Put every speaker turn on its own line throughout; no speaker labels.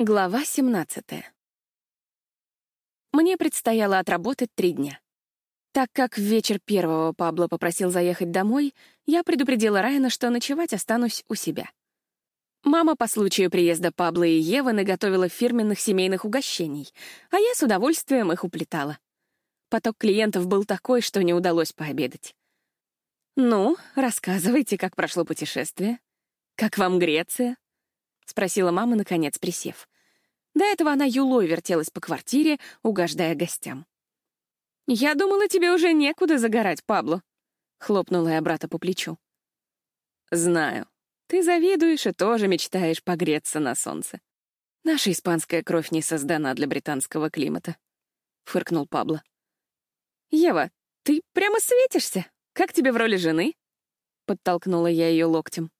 Глава 17. Мне предстояло отработать три дня. Так как в вечер первого Пабло попросил заехать домой, я предупредила Райана, что ночевать останусь у себя. Мама по случаю приезда Пабло и Евы наготовила фирменных семейных угощений, а я с удовольствием их уплетала. Поток клиентов был такой, что не удалось пообедать. «Ну, рассказывайте, как прошло путешествие. Как вам Греция?» — спросила мама, наконец присев. До этого она юлой вертелась по квартире, угождая гостям. «Я думала, тебе уже некуда загорать, Пабло», — хлопнула я брата по плечу. «Знаю. Ты завидуешь и тоже мечтаешь погреться на солнце. Наша испанская кровь не создана для британского климата», — фыркнул Пабло. «Ева, ты прямо светишься. Как тебе в роли жены?» Подтолкнула я ее локтем.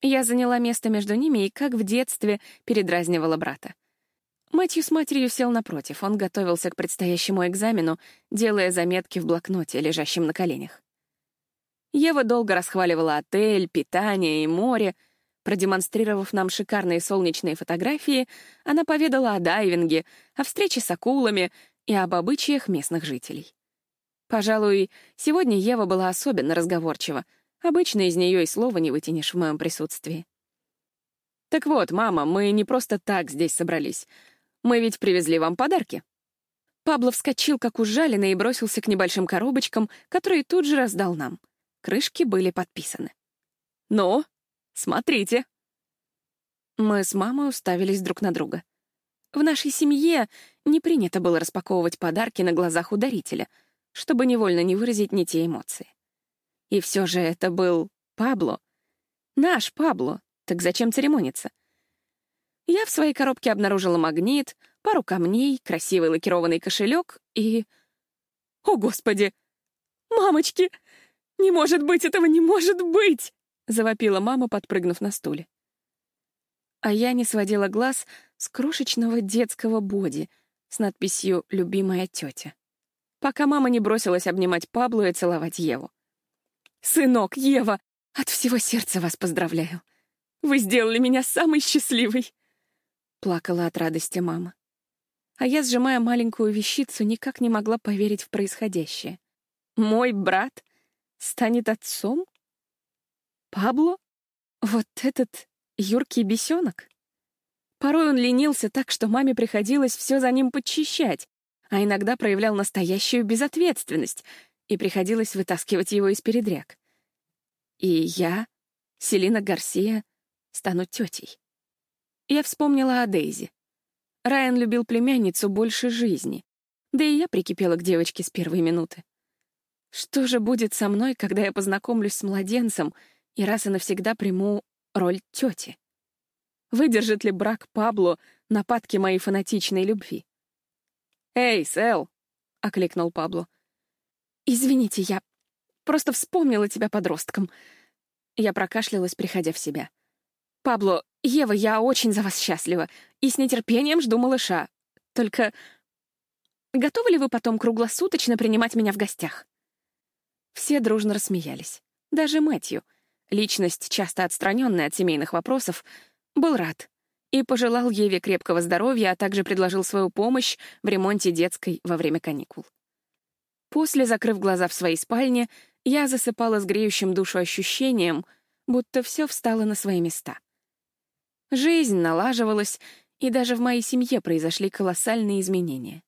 Я заняла место между ними и, как в детстве, передразнивала брата. Мэтью с матерью сел напротив. Он готовился к предстоящему экзамену, делая заметки в блокноте, лежащем на коленях. Ева долго расхваливала отель, питание и море. Продемонстрировав нам шикарные солнечные фотографии, она поведала о дайвинге, о встрече с акулами и об обычаях местных жителей. Пожалуй, сегодня Ева была особенно разговорчива — Обычно из нее и слова не вытянешь в моем присутствии. «Так вот, мама, мы не просто так здесь собрались. Мы ведь привезли вам подарки». Пабло вскочил, как ужаленный, и бросился к небольшим коробочкам, которые тут же раздал нам. Крышки были подписаны. «Ну, смотрите». Мы с мамой уставились друг на друга. В нашей семье не принято было распаковывать подарки на глазах ударителя, чтобы невольно не выразить не те эмоции. И все же это был Пабло. Наш Пабло. Так зачем церемониться? Я в своей коробке обнаружила магнит, пару камней, красивый лакированный кошелек и... О, Господи! Мамочки! Не может быть, этого не может быть! Завопила мама, подпрыгнув на стуле. А я не сводила глаз с крошечного детского боди с надписью «Любимая тетя», пока мама не бросилась обнимать Пабло и целовать Еву. Сынок, Ева, от всего сердца вас поздравляю. Вы сделали меня самой счастливой. Плакала от радости мама. А я, сжимая маленькую вещицу, никак не могла поверить в происходящее. Мой брат станет отцом? Пабло? Вот этот юркий бесенок? Порой он ленился так, что маме приходилось все за ним подчищать, а иногда проявлял настоящую безответственность, и приходилось вытаскивать его из передряг. И я, Селина Гарсия, стану тетей. Я вспомнила о Дейзи. Райан любил племянницу больше жизни, да и я прикипела к девочке с первой минуты. Что же будет со мной, когда я познакомлюсь с младенцем и раз и навсегда приму роль тети? Выдержит ли брак Пабло нападки моей фанатичной любви? «Эй, Сэл!» — окликнул Пабло. «Извините, я просто вспомнила тебя подростком». Я прокашлялась, приходя в себя. «Пабло, Ева, я очень за вас счастлива и с нетерпением жду малыша. Только готовы ли вы потом круглосуточно принимать меня в гостях?» Все дружно рассмеялись. Даже Мэтью, личность, часто отстраненная от семейных вопросов, был рад и пожелал Еве крепкого здоровья, а также предложил свою помощь в ремонте детской во время каникул. После, закрыв глаза в своей спальне, я засыпала с греющим душу ощущением, будто все встало на свои места. Жизнь налаживалась, и даже в моей семье произошли колоссальные изменения.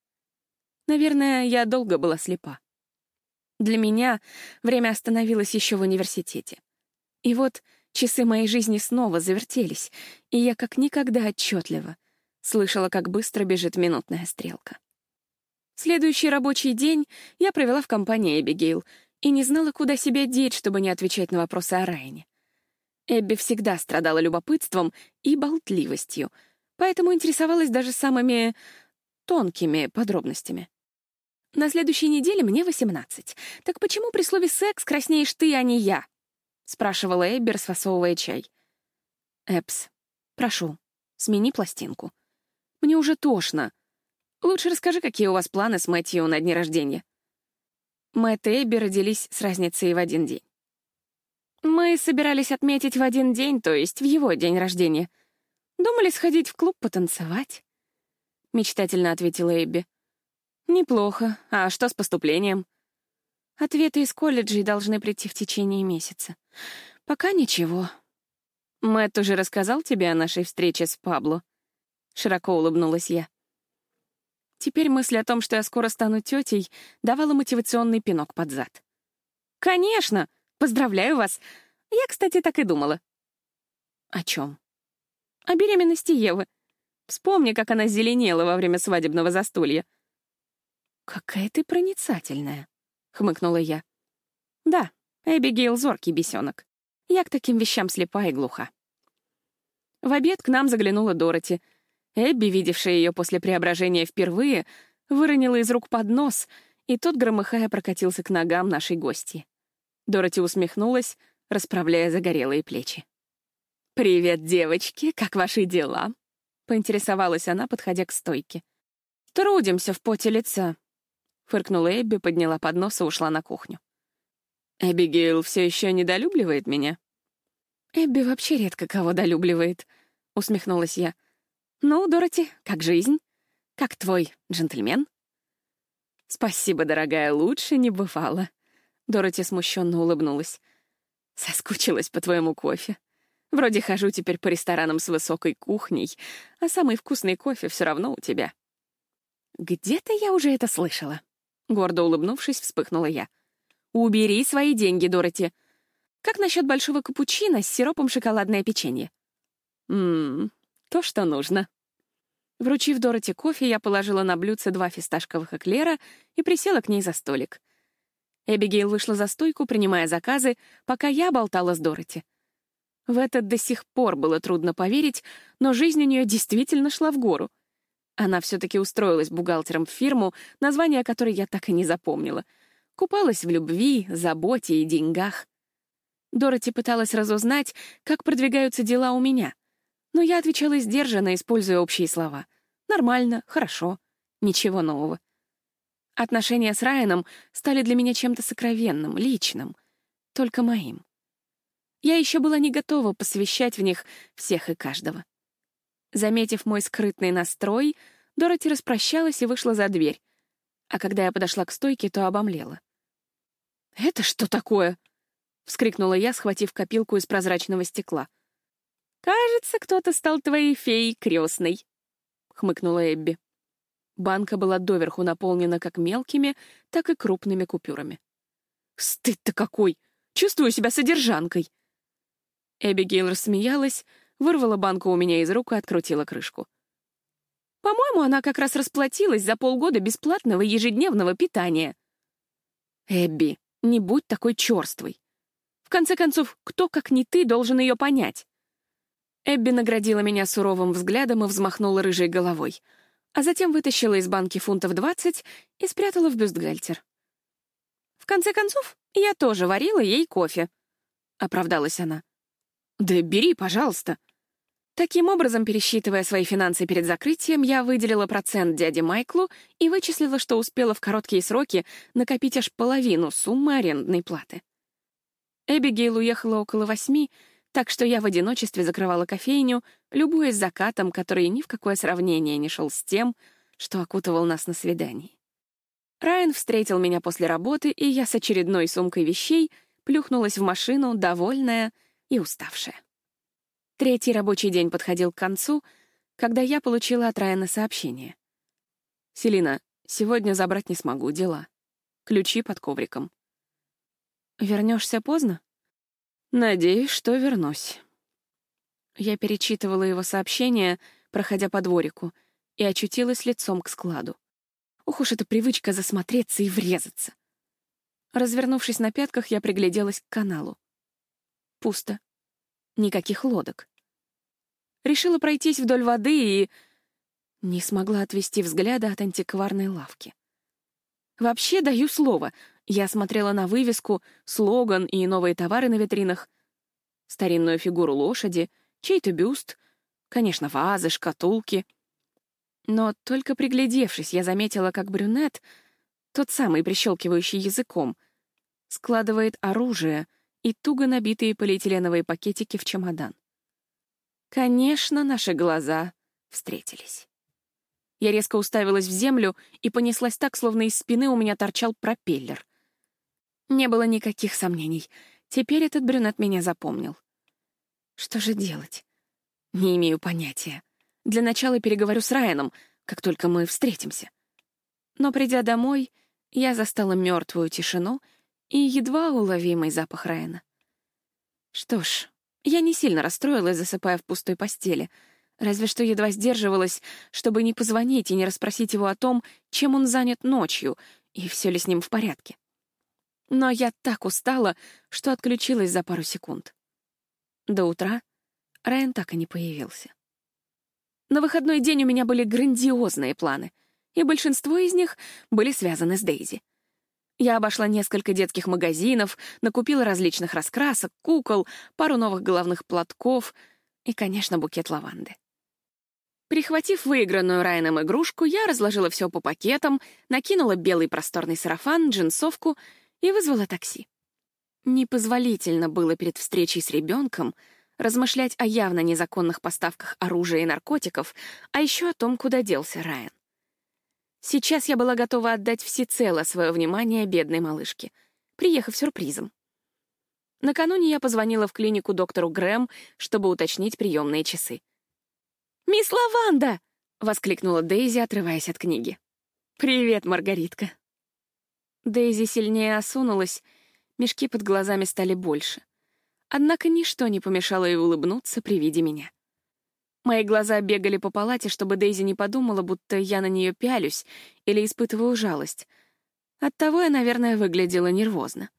Наверное, я долго была слепа. Для меня время остановилось еще в университете. И вот часы моей жизни снова завертелись, и я как никогда отчетливо слышала, как быстро бежит минутная стрелка. Следующий рабочий день я провела в компании Эбигейл и не знала, куда себя деть, чтобы не отвечать на вопросы о Райане. Эбби всегда страдала любопытством и болтливостью, поэтому интересовалась даже самыми тонкими подробностями. На следующей неделе мне 18. Так почему при слове «секс» краснеешь ты, а не я? — спрашивала Эбби, расфасовывая чай. «Эпс, прошу, смени пластинку. Мне уже тошно. Лучше расскажи, какие у вас планы с Мэтью на дне рождения. Мэтт и Эбби родились с разницей в один день. Мы собирались отметить в один день, то есть в его день рождения. «Думали сходить в клуб потанцевать?» — мечтательно ответила Эбби. «Неплохо. А что с поступлением?» Ответы из колледжей должны прийти в течение месяца. Пока ничего. Мэтт уже рассказал тебе о нашей встрече с Пабло? Широко улыбнулась я. Теперь мысль о том, что я скоро стану тетей, давала мотивационный пинок под зад. «Конечно! Поздравляю вас! Я, кстати, так и думала». «О чем?» «О беременности Евы. Вспомни, как она зеленела во время свадебного застолья». «Какая ты проницательная», — хмыкнула я. «Да, Эбигейл зоркий бесенок. Я к таким вещам слепа и глуха». В обед к нам заглянула Дороти. Эбби, видевшая ее после преображения впервые, выронила из рук поднос, и тот, громыхая, прокатился к ногам нашей гости. Дороти усмехнулась, расправляя загорелые плечи. «Привет, девочки, как ваши дела?» — поинтересовалась она, подходя к стойке. «Трудимся в поте лица», Фыркнула Эбби, подняла поднос и ушла на кухню. «Эбигейл все еще недолюбливает меня?» «Эбби вообще редко кого долюбливает», — усмехнулась я. «Ну, Дороти, как жизнь? Как твой джентльмен?» «Спасибо, дорогая, лучше не бывало». Дороти смущенно улыбнулась. «Соскучилась по твоему кофе. Вроде хожу теперь по ресторанам с высокой кухней, а самый вкусный кофе все равно у тебя». «Где-то я уже это слышала». Гордо улыбнувшись, вспыхнула я. «Убери свои деньги, Дороти. Как насчет большого капучино с сиропом шоколадное печенье?» «Ммм, то, что нужно». Вручив Дороти кофе, я положила на блюдце два фисташковых эклера и присела к ней за столик. Эбигейл вышла за стойку, принимая заказы, пока я болтала с Дороти. В это до сих пор было трудно поверить, но жизнь у нее действительно шла в гору — она все-таки устроилась бухгалтером в фирму, название которой я так и не запомнила. Купалась в любви, заботе и деньгах. Дороти пыталась разузнать, как продвигаются дела у меня. Но я отвечала сдержанно, используя общие слова. Нормально, хорошо, ничего нового. Отношения с Райаном стали для меня чем-то сокровенным, личным, только моим. Я еще была не готова посвящать в них всех и каждого. Заметив мой скрытный настрой, Дороти распрощалась и вышла за дверь. А когда я подошла к стойке, то обомлела. «Это что такое?» — вскрикнула я, схватив копилку из прозрачного стекла. «Кажется, кто-то стал твоей феей крестной», — хмыкнула Эбби. Банка была доверху наполнена как мелкими, так и крупными купюрами. «Стыд-то какой! Чувствую себя содержанкой!» Эбигейл рассмеялась, вырвала банку у меня из рук и открутила крышку. По-моему, она как раз расплатилась за полгода бесплатного ежедневного питания. Эбби, не будь такой черствой. В конце концов, кто, как не ты, должен ее понять? Эбби наградила меня суровым взглядом и взмахнула рыжей головой, а затем вытащила из банки фунтов двадцать и спрятала в бюстгальтер. В конце концов, я тоже варила ей кофе, — оправдалась она. «Да бери, пожалуйста», Таким образом, пересчитывая свои финансы перед закрытием, я выделила процент дяде Майклу и вычислила, что успела в короткие сроки накопить аж половину суммы арендной платы. Эбигейл уехала около восьми, так что я в одиночестве закрывала кофейню, любуясь закатом, который ни в какое сравнение не шел с тем, что окутывал нас на свидании. Райан встретил меня после работы, и я с очередной сумкой вещей плюхнулась в машину, довольная и уставшая. Третий рабочий день подходил к концу, когда я получила от Райана сообщение. «Селина, сегодня забрать не смогу, дела. Ключи под ковриком». «Вернешься поздно?» «Надеюсь, что вернусь». Я перечитывала его сообщение, проходя по дворику, и очутилась лицом к складу. Ух уж эта привычка засмотреться и врезаться. Развернувшись на пятках, я пригляделась к каналу. Пусто. Никаких лодок. Решила пройтись вдоль воды и... Не смогла отвести взгляда от антикварной лавки. Вообще, даю слово, я смотрела на вывеску, слоган и новые товары на витринах, старинную фигуру лошади, чей-то бюст, конечно, вазы, шкатулки. Но только приглядевшись, я заметила, как брюнет, тот самый прищелкивающий языком, складывает оружие и туго набитые полиэтиленовые пакетики в чемодан. Конечно, наши глаза встретились. Я резко уставилась в землю и понеслась так, словно из спины у меня торчал пропеллер. Не было никаких сомнений. Теперь этот брюнет меня запомнил. Что же делать? Не имею понятия. Для начала переговорю с Райаном, как только мы встретимся. Но придя домой, я застала мертвую тишину и едва уловимый запах Райана. Что ж, я не сильно расстроилась, засыпая в пустой постели, разве что едва сдерживалась, чтобы не позвонить и не расспросить его о том, чем он занят ночью и все ли с ним в порядке. Но я так устала, что отключилась за пару секунд. До утра Райан так и не появился. На выходной день у меня были грандиозные планы, и большинство из них были связаны с Дейзи. Я обошла несколько детских магазинов, накупила различных раскрасок, кукол, пару новых головных платков и, конечно, букет лаванды. Прихватив выигранную Райаном игрушку, я разложила все по пакетам, накинула белый просторный сарафан, джинсовку и вызвала такси. Непозволительно было перед встречей с ребенком размышлять о явно незаконных поставках оружия и наркотиков, а еще о том, куда делся Райан. Сейчас я была готова отдать всецело свое внимание бедной малышке, приехав сюрпризом. Накануне я позвонила в клинику доктору Грэм, чтобы уточнить приемные часы. «Мисс Лаванда!» — воскликнула Дейзи, отрываясь от книги. «Привет, Маргаритка». Дейзи сильнее осунулась, мешки под глазами стали больше. Однако ничто не помешало ей улыбнуться при виде меня. Мои глаза бегали по палате, чтобы Дейзи не подумала, будто я на нее пялюсь или испытываю жалость. Оттого я, наверное, выглядела нервозно.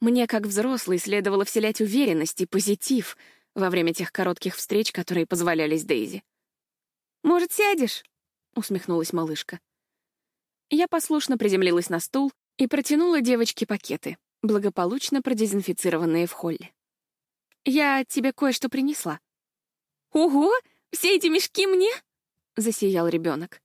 Мне, как взрослой, следовало вселять уверенность и позитив во время тех коротких встреч, которые позволялись Дейзи. «Может, сядешь?» — усмехнулась малышка. Я послушно приземлилась на стул и протянула девочке пакеты, благополучно продезинфицированные в холле. «Я тебе кое-что принесла». «Ого! Все эти мешки мне?» — засиял ребенок.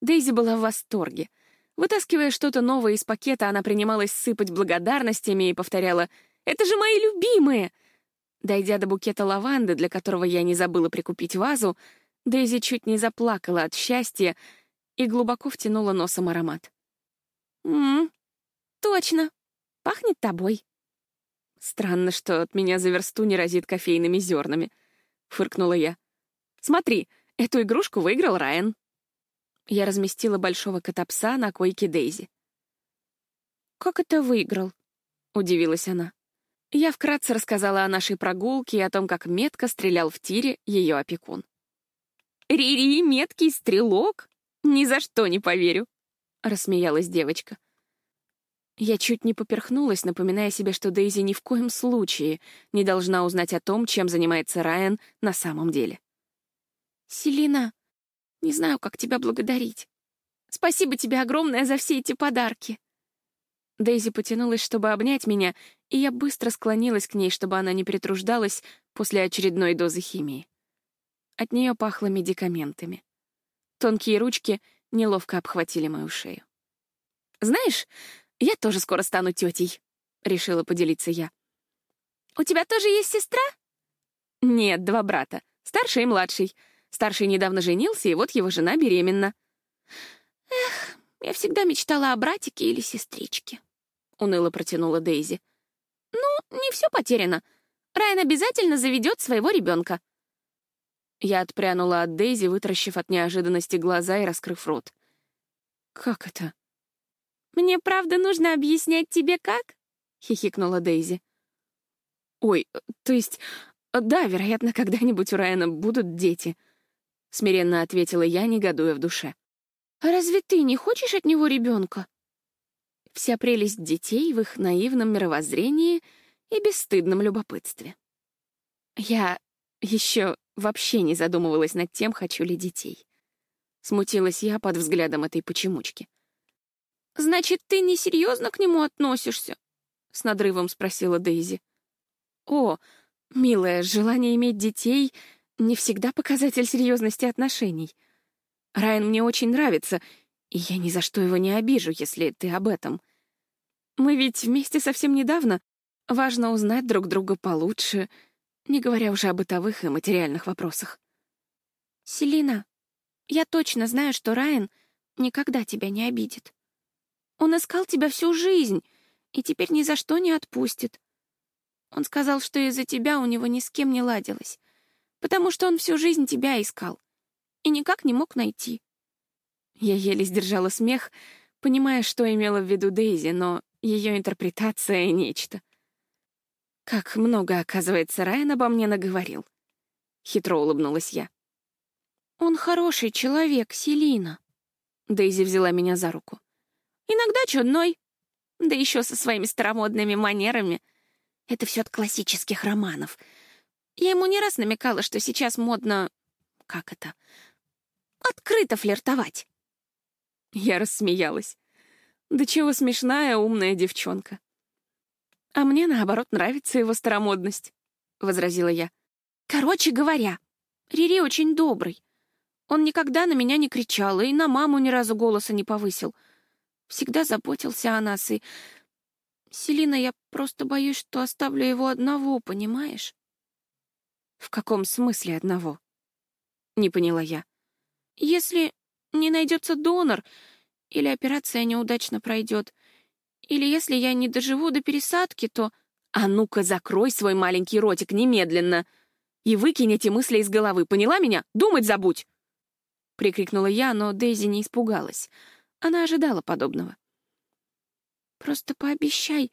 Дейзи была в восторге. Вытаскивая что-то новое из пакета, она принималась сыпать благодарностями и повторяла «Это же мои любимые!» Дойдя до букета лаванды, для которого я не забыла прикупить вазу, Дейзи чуть не заплакала от счастья и глубоко втянула носом аромат. «Ммм, точно, пахнет тобой». Странно, что от меня за версту не разит кофейными зернами —— фыркнула я. «Смотри, эту игрушку выиграл Райан». Я разместила большого кота-пса на койке Дейзи. «Как это выиграл?» — удивилась она. Я вкратце рассказала о нашей прогулке и о том, как метко стрелял в тире ее опекун. «Рири, меткий стрелок? Ни за что не поверю!» — рассмеялась девочка. Я чуть не поперхнулась, напоминая себе, что Дейзи ни в коем случае не должна узнать о том, чем занимается Райан на самом деле. «Селина, не знаю, как тебя благодарить. Спасибо тебе огромное за все эти подарки». Дейзи потянулась, чтобы обнять меня, и я быстро склонилась к ней, чтобы она не притруждалась после очередной дозы химии. От нее пахло медикаментами. Тонкие ручки неловко обхватили мою шею. «Знаешь, я тоже скоро стану тетей», — решила поделиться я. «У тебя тоже есть сестра?» «Нет, два брата. Старший и младший. Старший недавно женился, и вот его жена беременна». «Эх, я всегда мечтала о братике или сестричке», — уныло протянула Дейзи. «Ну, не все потеряно. Райан обязательно заведет своего ребенка». Я отпрянула от Дейзи, вытаращив от неожиданности глаза и раскрыв рот. «Как это?» «Мне правда нужно объяснять тебе, как?» — хихикнула Дейзи. «Ой, то есть, да, вероятно, когда-нибудь у Райана будут дети», — смиренно ответила я, негодуя в душе. «А разве ты не хочешь от него ребенка?» Вся прелесть детей в их наивном мировоззрении и бесстыдном любопытстве. Я еще вообще не задумывалась над тем, хочу ли детей. Смутилась я под взглядом этой почемучки. «Значит, ты несерьезно к нему относишься?» — с надрывом спросила Дейзи. «О, милая, желание иметь детей — не всегда показатель серьезности отношений. Райан мне очень нравится, и я ни за что его не обижу, если ты об этом. Мы ведь вместе совсем недавно. Важно узнать друг друга получше не говоря уже о бытовых и материальных вопросах.
«Селина, я точно знаю, что Райан никогда тебя не обидит. Он искал тебя всю жизнь и теперь ни за что не отпустит. Он сказал, что из-за тебя у него ни с кем не ладилось, потому что он всю жизнь тебя искал и никак не мог найти.
Я еле сдержала смех, понимая, что имела в виду Дейзи, но ее интерпретация — нечто. Как много, оказывается, Райан обо мне наговорил. Хитро улыбнулась я.
«Он хороший человек, Селина».
Дейзи взяла меня за руку.
«Иногда чудной, да еще со своими старомодными манерами. Это все от классических романов. Я ему не раз намекала, что сейчас модно... Как это? Открыто флиртовать».
Я рассмеялась. Да чего смешная, умная девчонка. А мне, наоборот, нравится его старомодность, — возразила я.
Короче говоря, Рири очень добрый. Он никогда на меня не кричал и на маму ни разу голоса не повысил. Всегда заботился о нас и... Селина, я просто боюсь, что оставлю его одного, понимаешь?
В каком смысле одного? Не поняла я.
Если не найдется донор, или операция неудачно пройдет, или если я не доживу до пересадки, то...
А ну-ка, закрой свой маленький ротик немедленно и выкинь эти мысли из головы, поняла меня? Думать забудь!» Прикрикнула я, но Дейзи не испугалась. Она ожидала подобного.
«Просто пообещай,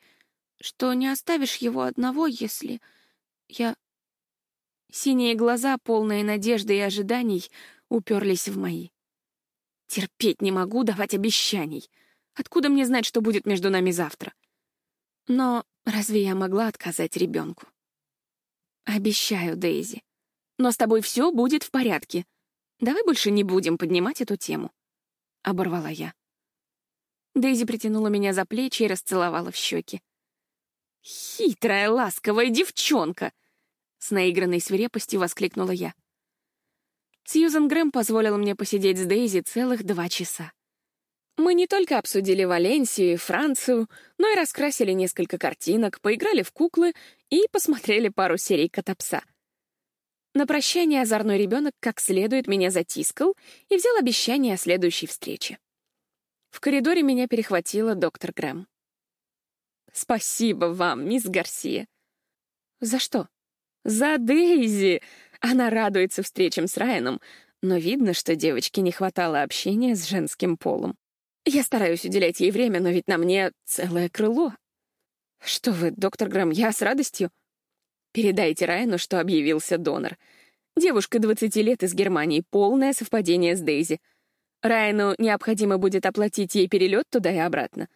что не оставишь его одного, если я...»
Синие глаза, полные надежды и ожиданий, уперлись в мои. Терпеть не могу давать обещаний. Откуда мне знать, что будет между нами завтра? Но разве я могла отказать ребенку? Обещаю, Дейзи. Но с тобой все будет в порядке. Давай больше не будем поднимать эту тему. Оборвала я. Дейзи притянула меня за плечи и расцеловала в щеки. «Хитрая, ласковая девчонка!» С наигранной свирепостью воскликнула я. Сьюзен Грэм позволила мне посидеть с Дейзи целых два часа. Мы не только обсудили Валенсию и Францию, но и раскрасили несколько картинок, поиграли в куклы и посмотрели пару серий Котопса. На прощание озорной ребенок как следует меня затискал и взял обещание о следующей встрече. В коридоре меня перехватила доктор Грэм. «Спасибо вам, мисс Гарсия». «За что?» «За Дейзи!» Она радуется встречам с Райаном, но видно, что девочке не хватало общения с женским полом. Я стараюсь уделять ей время, но ведь на мне целое крыло. Что вы, доктор Грэм, я с радостью. Передайте Райану, что объявился донор. Девушка 20 лет из Германии, полное совпадение с Дейзи. Райану необходимо будет оплатить ей перелет туда и обратно.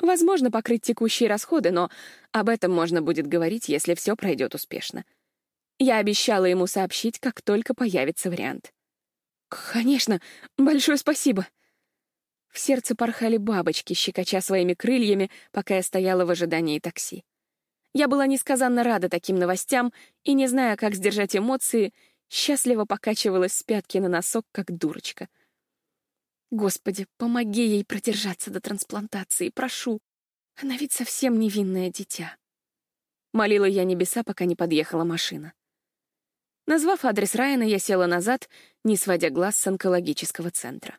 Возможно, покрыть текущие расходы, но об этом можно будет говорить, если все пройдет успешно. Я обещала ему сообщить, как только появится вариант. «Конечно, большое спасибо!» В сердце порхали бабочки, щекоча своими крыльями, пока я стояла в ожидании такси. Я была несказанно рада таким новостям и, не зная, как сдержать эмоции, счастливо покачивалась с пятки на носок, как дурочка. Господи, помоги ей продержаться до трансплантации, прошу. Она ведь совсем невинное дитя. Молила я небеса, пока не подъехала машина. Назвав адрес Райана, я села назад, не сводя глаз с онкологического центра.